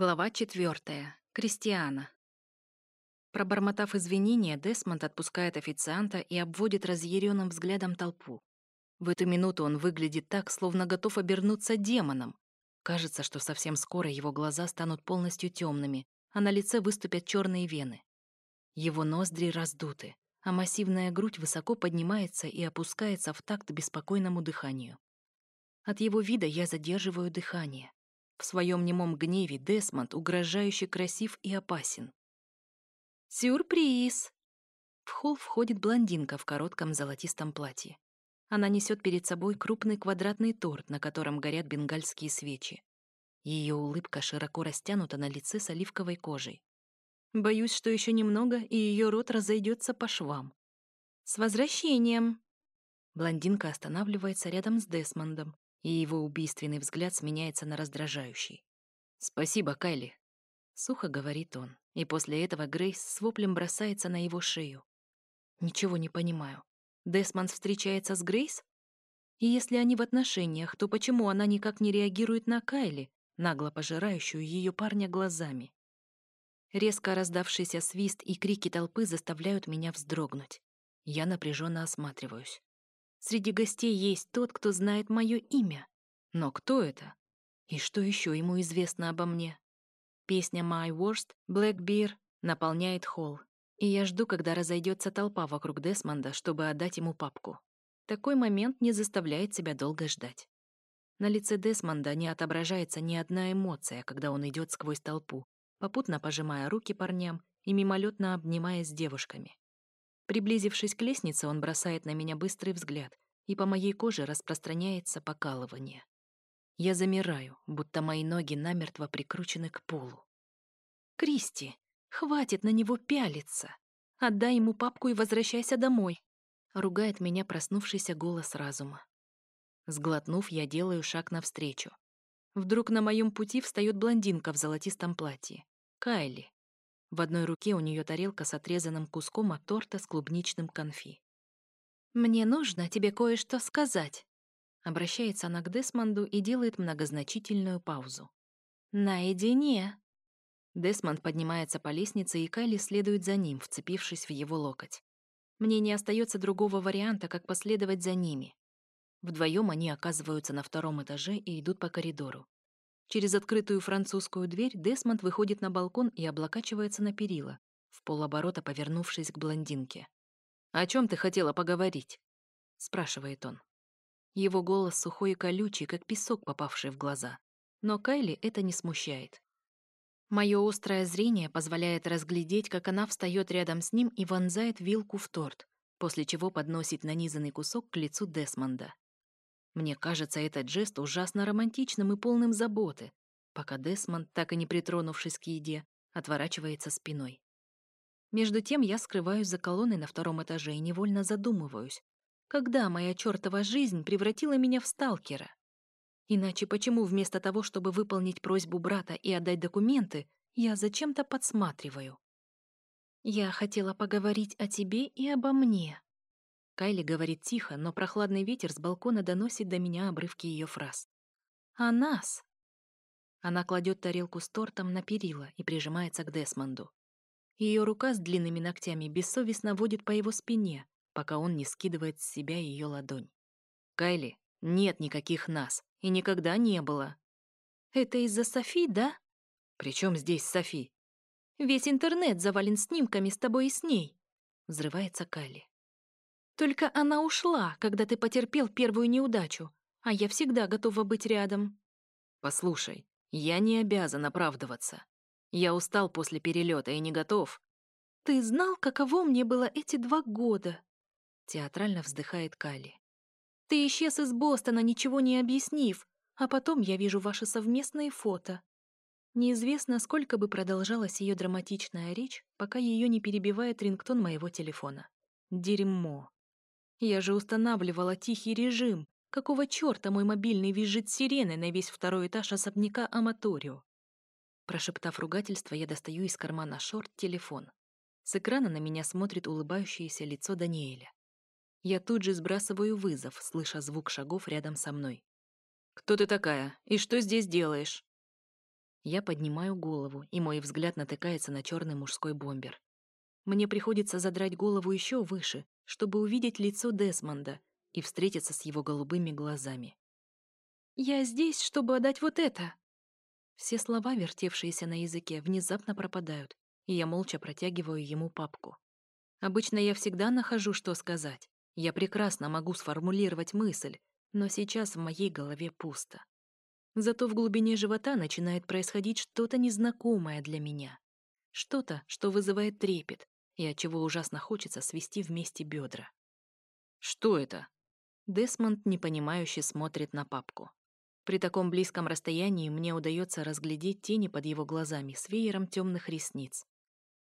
Глава четвертая. Кристиана. Пробормотав извинения, Десмонд отпускает официанта и обводит разъяренным взглядом толпу. В эту минуту он выглядит так, словно готов обернуться демоном. Кажется, что совсем скоро его глаза станут полностью темными, а на лице выступят черные вены. Его ноздри раздуты, а массивная грудь высоко поднимается и опускается в такт беспокойному дыханию. От его вида я задерживаю дыхание. В своем немом гневе Десмонд угрожающе красив и опасен. «Сюрприз!» В холл входит блондинка в коротком золотистом платье. Она несет перед собой крупный квадратный торт, на котором горят бенгальские свечи. Ее улыбка широко растянута на лице с оливковой кожей. Боюсь, что еще немного, и ее рот разойдется по швам. «С возвращением!» Блондинка останавливается рядом с Десмондом, и его убийственный взгляд сменяется на раздражающий. «Спасибо, Кайли», — сухо говорит он, и после этого Грейс с воплем бросается на его шею. Ничего не понимаю. Десмонд встречается с Грейс? И если они в отношениях, то почему она никак не реагирует на Кайли, нагло пожирающую ее парня глазами? Резко раздавшийся свист и крики толпы заставляют меня вздрогнуть. Я напряженно осматриваюсь. Среди гостей есть тот, кто знает мое имя. Но кто это? И что еще ему известно обо мне? Песня «My Worst» Black Bear наполняет холл, и я жду, когда разойдется толпа вокруг Десмонда, чтобы отдать ему папку. Такой момент не заставляет себя долго ждать. На лице Десмонда не отображается ни одна эмоция, когда он идет сквозь толпу, попутно пожимая руки парням и мимолетно обнимаясь с девушками. Приблизившись к лестнице, он бросает на меня быстрый взгляд, и по моей коже распространяется покалывание. Я замираю, будто мои ноги намертво прикручены к полу. «Кристи, хватит на него пялиться! Отдай ему папку и возвращайся домой!» Ругает меня проснувшийся голос разума. Сглотнув, я делаю шаг навстречу. Вдруг на моем пути встает блондинка в золотистом платье. Кайли. В одной руке у нее тарелка с отрезанным куском от торта с клубничным конфи. «Мне нужно тебе кое-что сказать», — обращается она к Десмонду и делает многозначительную паузу. «Наедине». Десмонд поднимается по лестнице, и Кайли следует за ним, вцепившись в его локоть. Мне не остается другого варианта, как последовать за ними. Вдвоем они оказываются на втором этаже и идут по коридору. Через открытую французскую дверь Десмонд выходит на балкон и облокачивается на перила, в полоборота повернувшись к блондинке. «О чем ты хотела поговорить?» — спрашивает он. Его голос сухой и колючий, как песок, попавший в глаза. Но Кайли это не смущает. Мое острое зрение позволяет разглядеть, как она встает рядом с ним и вонзает вилку в торт, после чего подносит нанизанный кусок к лицу Десмонда. Мне кажется этот жест ужасно романтичным и полным заботы, пока Десмонд, так и не притронувшись к еде, отворачивается спиной. Между тем я скрываюсь за колонной на втором этаже и невольно задумываюсь, когда моя чертова жизнь превратила меня в сталкера. Иначе почему вместо того, чтобы выполнить просьбу брата и отдать документы, я зачем-то подсматриваю? Я хотела поговорить о тебе и обо мне, Кайли говорит тихо, но прохладный ветер с балкона доносит до меня обрывки ее фраз. «А нас?» Она кладет тарелку с тортом на перила и прижимается к Десмонду. Ее рука с длинными ногтями бессовестно водит по его спине, пока он не скидывает с себя ее ладонь. «Кайли, нет никаких нас, и никогда не было». «Это из-за Софи, да?» «При чем здесь Софи?» «Весь интернет завален снимками с тобой и с ней», — взрывается Кайли. Только она ушла, когда ты потерпел первую неудачу, а я всегда готова быть рядом. Послушай, я не обязан оправдываться. Я устал после перелета и не готов. Ты знал, каково мне было эти два года? Театрально вздыхает Кали. Ты исчез из Бостона, ничего не объяснив, а потом я вижу ваши совместные фото. Неизвестно, сколько бы продолжалась ее драматичная речь, пока ее не перебивает рингтон моего телефона. Дерьмо. Я же устанавливала тихий режим. Какого черта мой мобильный визжит сиреной на весь второй этаж особняка Аматорио? Прошептав ругательство, я достаю из кармана шорт телефон. С экрана на меня смотрит улыбающееся лицо Даниэля. Я тут же сбрасываю вызов, слыша звук шагов рядом со мной. «Кто ты такая? И что здесь делаешь?» Я поднимаю голову, и мой взгляд натыкается на черный мужской бомбер. Мне приходится задрать голову еще выше, чтобы увидеть лицо Десмонда и встретиться с его голубыми глазами. «Я здесь, чтобы отдать вот это!» Все слова, вертевшиеся на языке, внезапно пропадают, и я молча протягиваю ему папку. Обычно я всегда нахожу, что сказать. Я прекрасно могу сформулировать мысль, но сейчас в моей голове пусто. Зато в глубине живота начинает происходить что-то незнакомое для меня. Что-то, что вызывает трепет, и от чего ужасно хочется свести вместе бедра. «Что это?» Десмонд непонимающе смотрит на папку. При таком близком расстоянии мне удается разглядеть тени под его глазами с веером темных ресниц.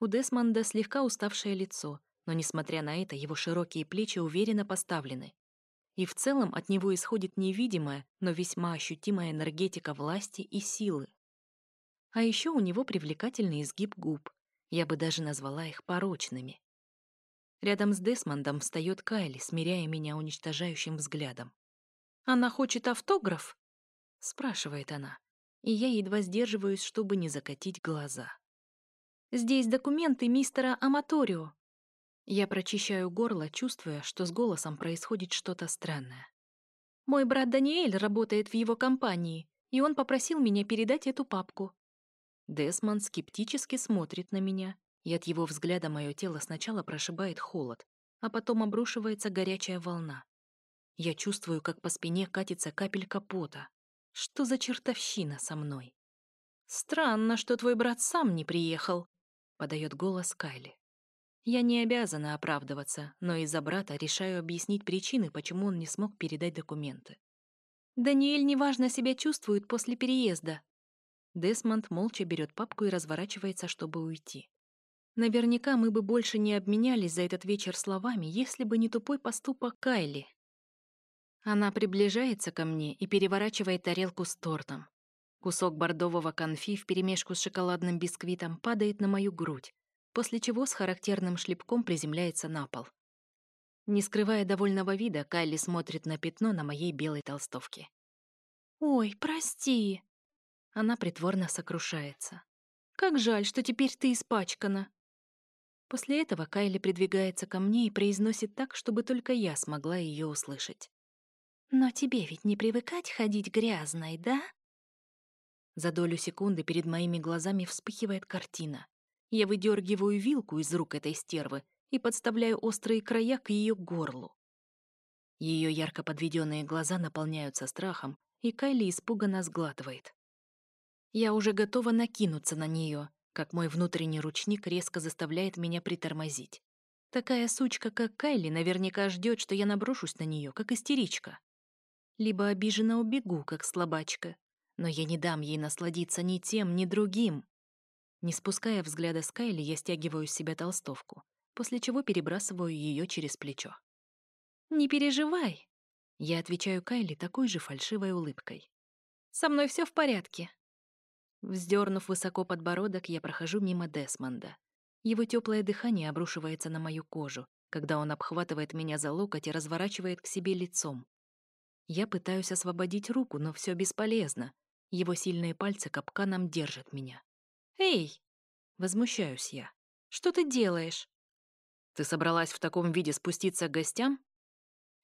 У Десмонда слегка уставшее лицо, но, несмотря на это, его широкие плечи уверенно поставлены. И в целом от него исходит невидимая, но весьма ощутимая энергетика власти и силы. А еще у него привлекательный изгиб губ. Я бы даже назвала их порочными. Рядом с Десмондом встает Кайли, смиряя меня уничтожающим взглядом. «Она хочет автограф?» — спрашивает она, и я едва сдерживаюсь, чтобы не закатить глаза. Здесь документы мистера Аматорио». Я прочищаю горло, чувствуя, что с голосом происходит что-то странное. «Мой брат Даниэль работает в его компании, и он попросил меня передать эту папку». Десмонд скептически смотрит на меня, и от его взгляда мое тело сначала прошибает холод, а потом обрушивается горячая волна. Я чувствую, как по спине катится капелька пота. Что за чертовщина со мной? Странно, что твой брат сам не приехал, подает голос Кайли. Я не обязана оправдываться, но из-за брата решаю объяснить причины, почему он не смог передать документы. Даниэль неважно себя чувствует после переезда. Десмонд молча берет папку и разворачивается, чтобы уйти. Наверняка мы бы больше не обменялись за этот вечер словами, если бы не тупой поступок Кайли. Она приближается ко мне и переворачивает тарелку с тортом. Кусок бордового конфи вперемешку с шоколадным бисквитом падает на мою грудь, после чего с характерным шлепком приземляется на пол. Не скрывая довольного вида, Кайли смотрит на пятно на моей белой толстовке. «Ой, прости!» Она притворно сокрушается. «Как жаль, что теперь ты испачкана!» После этого Кайли придвигается ко мне и произносит так, чтобы только я смогла ее услышать. «Но тебе ведь не привыкать ходить грязной, да?» За долю секунды перед моими глазами вспыхивает картина. Я выдергиваю вилку из рук этой стервы и подставляю острые края к ее горлу. Ее ярко подведенные глаза наполняются страхом, и Кайли испуганно сглатывает. Я уже готова накинуться на нее, как мой внутренний ручник резко заставляет меня притормозить. Такая сучка, как Кайли, наверняка ждет, что я наброшусь на нее, как истеричка. Либо обиженно убегу, как слабачка, но я не дам ей насладиться ни тем, ни другим. Не спуская взгляда с Кайли, я стягиваю с себя толстовку, после чего перебрасываю ее через плечо. «Не переживай», — я отвечаю Кайли такой же фальшивой улыбкой. «Со мной все в порядке». Вздернув высоко подбородок, я прохожу мимо Десмонда. Его теплое дыхание обрушивается на мою кожу, когда он обхватывает меня за локоть и разворачивает к себе лицом. Я пытаюсь освободить руку, но все бесполезно. Его сильные пальцы капканом держат меня. «Эй!» — возмущаюсь я. «Что ты делаешь?» «Ты собралась в таком виде спуститься к гостям?»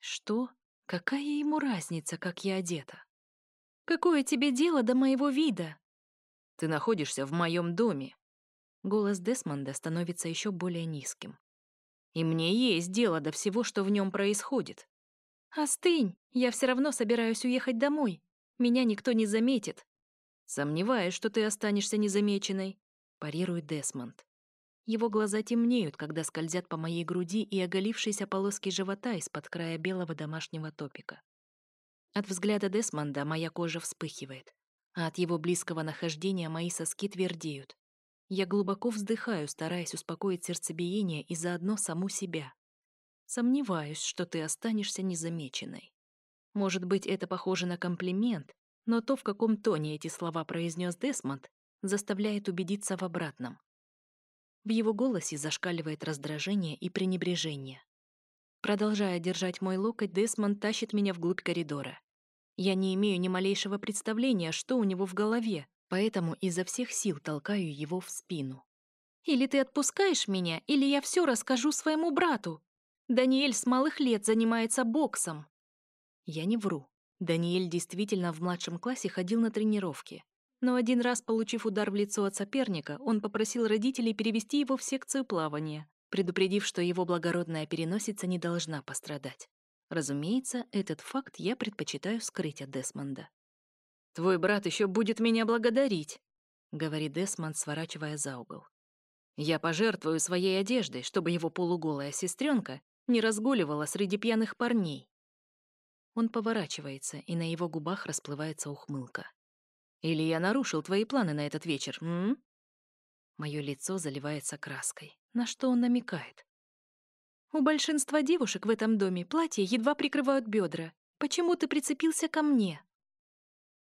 «Что? Какая ему разница, как я одета?» «Какое тебе дело до моего вида?» «Ты находишься в моем доме». Голос Десмонда становится еще более низким. «И мне есть дело до всего, что в нем происходит». «Остынь, я все равно собираюсь уехать домой. Меня никто не заметит. Сомневаюсь, что ты останешься незамеченной, парирует Десмонд. Его глаза темнеют, когда скользят по моей груди и оголившейся полоски живота из-под края белого домашнего топика. От взгляда Десмонда моя кожа вспыхивает, а от его близкого нахождения мои соски твердеют. Я глубоко вздыхаю, стараясь успокоить сердцебиение и заодно саму себя. Сомневаюсь, что ты останешься незамеченной. Может быть, это похоже на комплимент, но то, в каком тоне эти слова произнес Десмонд, заставляет убедиться в обратном. В его голосе зашкаливает раздражение и пренебрежение. Продолжая держать мой локоть, Десмонд тащит меня вглубь коридора. Я не имею ни малейшего представления, что у него в голове, Поэтому изо всех сил толкаю его в спину. «Или ты отпускаешь меня, или я все расскажу своему брату. Даниэль с малых лет занимается боксом». Я не вру. Даниэль действительно в младшем классе ходил на тренировки. Но один раз, получив удар в лицо от соперника, он попросил родителей перевести его в секцию плавания, предупредив, что его благородная переносица не должна пострадать. Разумеется, этот факт я предпочитаю скрыть от Десмонда. «Твой брат еще будет меня благодарить», — говорит Десмонд, сворачивая за угол. «Я пожертвую своей одеждой, чтобы его полуголая сестренка не разгуливала среди пьяных парней». Он поворачивается, и на его губах расплывается ухмылка. «Или я нарушил твои планы на этот вечер, м?» Мое лицо заливается краской. На что он намекает? «У большинства девушек в этом доме платья едва прикрывают бедра. Почему ты прицепился ко мне?»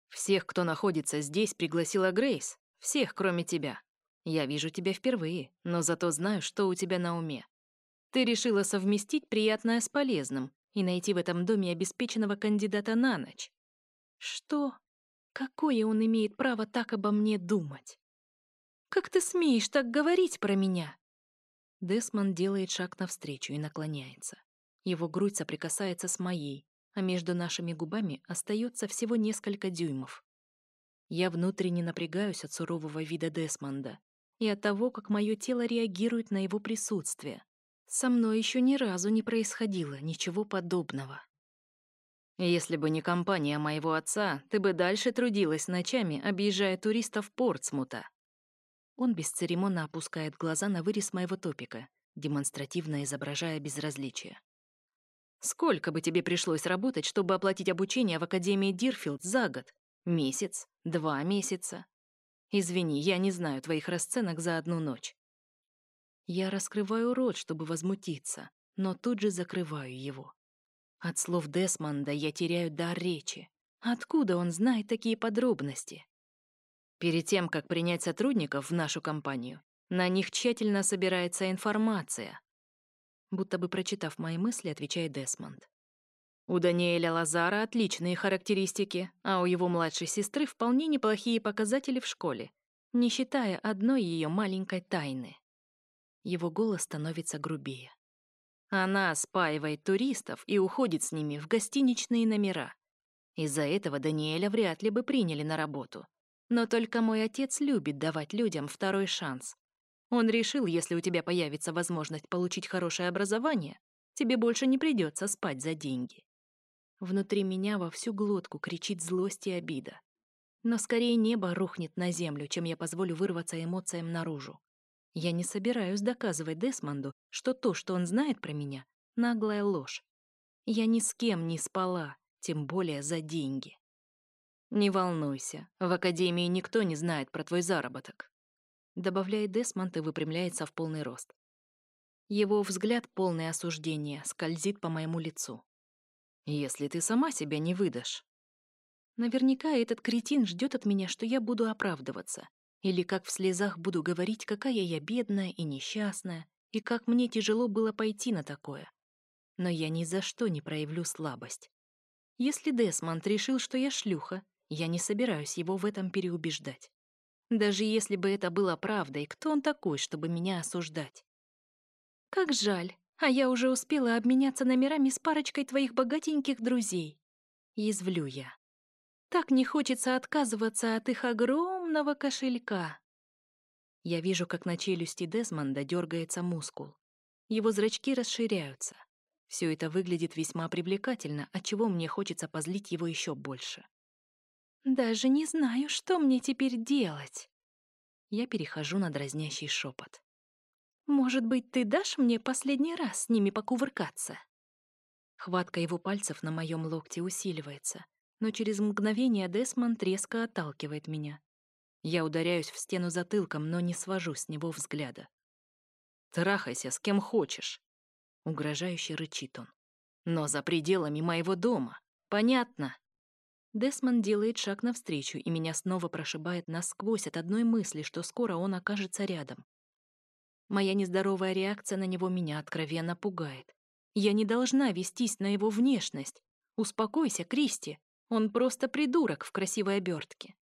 «Всех, кто находится здесь, пригласила Грейс. Всех, кроме тебя. Я вижу тебя впервые, но зато знаю, что у тебя на уме. Ты решила совместить приятное с полезным и найти в этом доме обеспеченного кандидата на ночь. Что? Какое он имеет право так обо мне думать? Как ты смеешь так говорить про меня? Десмонд делает шаг навстречу и наклоняется. Его грудь соприкасается с моей, а между нашими губами остается всего несколько дюймов. Я внутренне напрягаюсь от сурового вида Десмонда и от того, как мое тело реагирует на его присутствие. Со мной еще ни разу не происходило ничего подобного. Если бы не компания моего отца, ты бы дальше трудилась ночами, объезжая туристов Портсмута. Он бесцеремонно опускает глаза на вырез моего топика, демонстративно изображая безразличие. Сколько бы тебе пришлось работать, чтобы оплатить обучение в Академии Дирфилд за год? Месяц? Два месяца? Извини, я не знаю твоих расценок за одну ночь. Я раскрываю рот, чтобы возмутиться, но тут же закрываю его. От слов Десмонда я теряю дар речи. Откуда он знает такие подробности? Перед тем, как принять сотрудников в нашу компанию, на них тщательно собирается информация. Будто бы прочитав мои мысли, отвечает Десмонд. У Даниэля Лазара отличные характеристики, а у его младшей сестры вполне неплохие показатели в школе, не считая одной ее маленькой тайны. Его голос становится грубее. Она спаивает туристов и уходит с ними в гостиничные номера. Из-за этого Даниэля вряд ли бы приняли на работу. Но только мой отец любит давать людям второй шанс. Он решил, если у тебя появится возможность получить хорошее образование, тебе больше не придется спать за деньги. Внутри меня во всю глотку кричит злость и обида. Но скорее небо рухнет на землю, чем я позволю вырваться эмоциям наружу. Я не собираюсь доказывать Десмонду, что то, что он знает про меня, наглая ложь. Я ни с кем не спала, тем более за деньги. «Не волнуйся, в Академии никто не знает про твой заработок», добавляет Десмонд и выпрямляется в полный рост. Его взгляд, полный осуждения, скользит по моему лицу. «Если ты сама себя не выдашь». Наверняка этот кретин ждет от меня, что я буду оправдываться, или как в слезах буду говорить, какая я бедная и несчастная, и как мне тяжело было пойти на такое. Но я ни за что не проявлю слабость. Если Десмонд решил, что я шлюха, я не собираюсь его в этом переубеждать. Даже если бы это было правдой, кто он такой, чтобы меня осуждать? Как жаль, а я уже успела обменяться номерами с парочкой твоих богатеньких друзей. Язвлю я. Так не хочется отказываться от их огромного кошелька. Я вижу, как на челюсти Десмонда дергается мускул. Его зрачки расширяются. Все это выглядит весьма привлекательно, отчего мне хочется позлить его еще больше. «Даже не знаю, что мне теперь делать». Я перехожу на дразнящий шепот. «Может быть, ты дашь мне последний раз с ними покувыркаться?» Хватка его пальцев на моем локте усиливается, но через мгновение Десмонд резко отталкивает меня. Я ударяюсь в стену затылком, но не свожу с него взгляда. «Трахайся с кем хочешь», — угрожающе рычит он. «Но за пределами моего дома. Понятно?» Десмонд делает шаг навстречу, и меня снова прошибает насквозь от одной мысли, что скоро он окажется рядом. Моя нездоровая реакция на него меня откровенно пугает. Я не должна вестись на его внешность. Успокойся, Кристи. Он просто придурок в красивой обертке.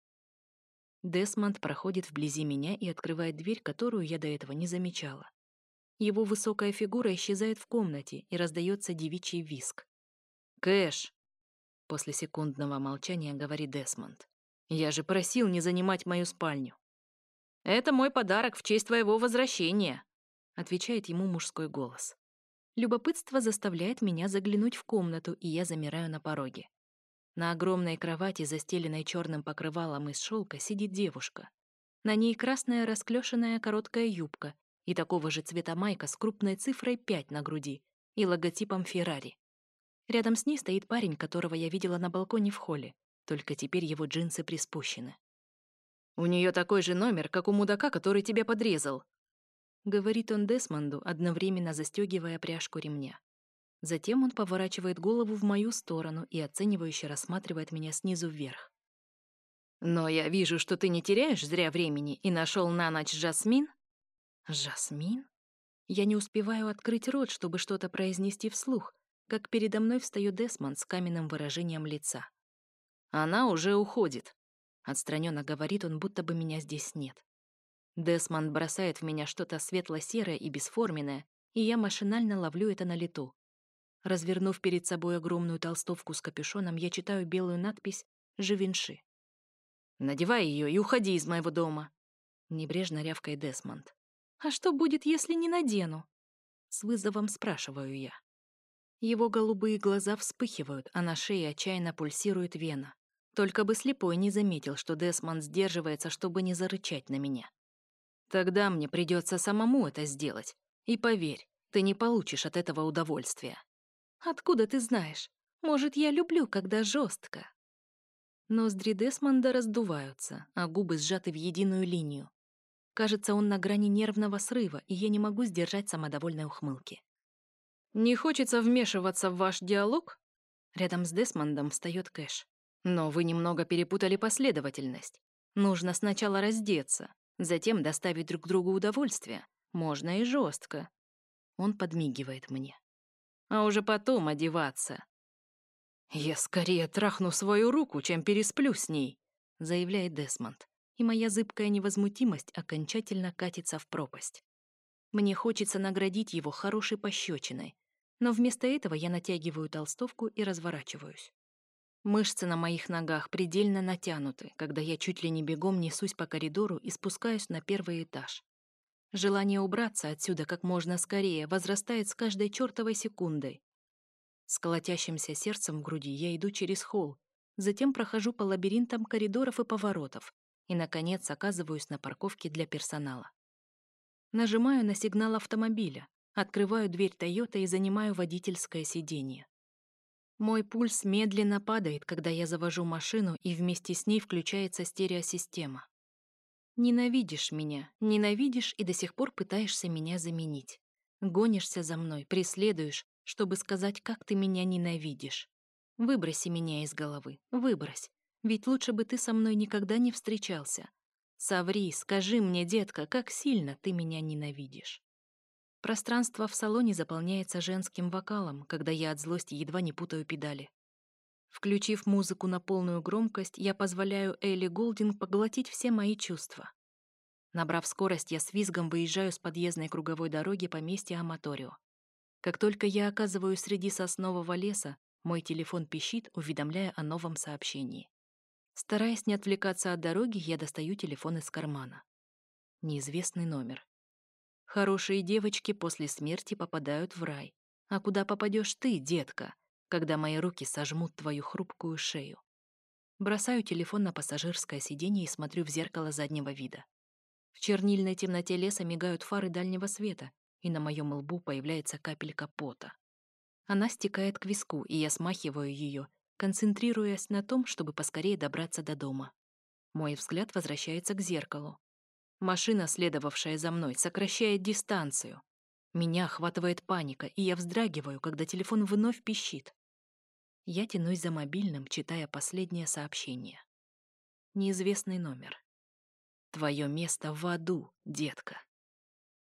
Десмонд проходит вблизи меня и открывает дверь, которую я до этого не замечала. Его высокая фигура исчезает в комнате, и раздается девичий виск. «Кэш!» После секундного молчания говорит Десмонд. «Я же просил не занимать мою спальню». «Это мой подарок в честь твоего возвращения», отвечает ему мужской голос. Любопытство заставляет меня заглянуть в комнату, и я замираю на пороге. На огромной кровати, застеленной черным покрывалом из шелка, сидит девушка. На ней красная расклешенная короткая юбка и такого же цвета майка с крупной цифрой 5 на груди и логотипом Феррари. Рядом с ней стоит парень, которого я видела на балконе в холле, только теперь его джинсы приспущены. «У нее такой же номер, как у мудака, который тебя подрезал», — говорит он Десмонду, одновременно застегивая пряжку ремня. Затем он поворачивает голову в мою сторону и оценивающе рассматривает меня снизу вверх. «Но я вижу, что ты не теряешь зря времени и нашел на ночь Жасмин?» «Жасмин?» Я не успеваю открыть рот, чтобы что-то произнести вслух, как передо мной встает Десмонд с каменным выражением лица. «Она уже уходит», — отстраненно говорит он, будто бы меня здесь нет. Десмонд бросает в меня что-то светло-серое и бесформенное, и я машинально ловлю это на лету. Развернув перед собой огромную толстовку с капюшоном, я читаю белую надпись «Живенши». «Надевай ее и уходи из моего дома», — небрежно рявкает Десмонд. «А что будет, если не надену?» С вызовом спрашиваю я. Его голубые глаза вспыхивают, а на шее отчаянно пульсирует вена. Только бы слепой не заметил, что Десмонд сдерживается, чтобы не зарычать на меня. Тогда мне придется самому это сделать. И поверь, ты не получишь от этого удовольствия. Откуда ты знаешь? Может, я люблю, когда жестко. Ноздри Десмонда раздуваются, а губы сжаты в единую линию. Кажется, он на грани нервного срыва, и я не могу сдержать самодовольной ухмылки. «Не хочется вмешиваться в ваш диалог?» Рядом с Десмондом встает Кэш. «Но вы немного перепутали последовательность. Нужно сначала раздеться, затем доставить друг другу удовольствие. Можно и жестко. Он подмигивает мне а уже потом одеваться. «Я скорее трахну свою руку, чем пересплю с ней», — заявляет Десмонд, и моя зыбкая невозмутимость окончательно катится в пропасть. Мне хочется наградить его хорошей пощечиной, но вместо этого я натягиваю толстовку и разворачиваюсь. Мышцы на моих ногах предельно натянуты, когда я чуть ли не бегом несусь по коридору и спускаюсь на первый этаж. Желание убраться отсюда как можно скорее возрастает с каждой чертовой секундой. С колотящимся сердцем в груди я иду через холл, затем прохожу по лабиринтам коридоров и поворотов и, наконец, оказываюсь на парковке для персонала. Нажимаю на сигнал автомобиля, открываю дверь Тойота и занимаю водительское сиденье. Мой пульс медленно падает, когда я завожу машину, и вместе с ней включается стереосистема. Ненавидишь меня, ненавидишь и до сих пор пытаешься меня заменить. Гонишься за мной, преследуешь, чтобы сказать, как ты меня ненавидишь. Выброси меня из головы, выбрось. Ведь лучше бы ты со мной никогда не встречался. Соври, скажи мне, детка, как сильно ты меня ненавидишь. Пространство в салоне заполняется женским вокалом, когда я от злости едва не путаю педали. Включив музыку на полную громкость, я позволяю Элли Голдинг поглотить все мои чувства. Набрав скорость, я с визгом выезжаю с подъездной круговой дороги поместья Аматорио. Как только я оказываюсь среди соснового леса, мой телефон пищит, уведомляя о новом сообщении. Стараясь не отвлекаться от дороги, я достаю телефон из кармана. Неизвестный номер. Хорошие девочки после смерти попадают в рай. А куда попадешь ты, детка? когда мои руки сожмут твою хрупкую шею. Бросаю телефон на пассажирское сиденье и смотрю в зеркало заднего вида. В чернильной темноте леса мигают фары дальнего света, и на моем лбу появляется капелька пота. Она стекает к виску, и я смахиваю ее, концентрируясь на том, чтобы поскорее добраться до дома. Мой взгляд возвращается к зеркалу. Машина, следовавшая за мной, сокращает дистанцию. Меня охватывает паника, и я вздрагиваю, когда телефон вновь пищит. Я тянусь за мобильным, читая последнее сообщение. Неизвестный номер. Твое место в аду, детка.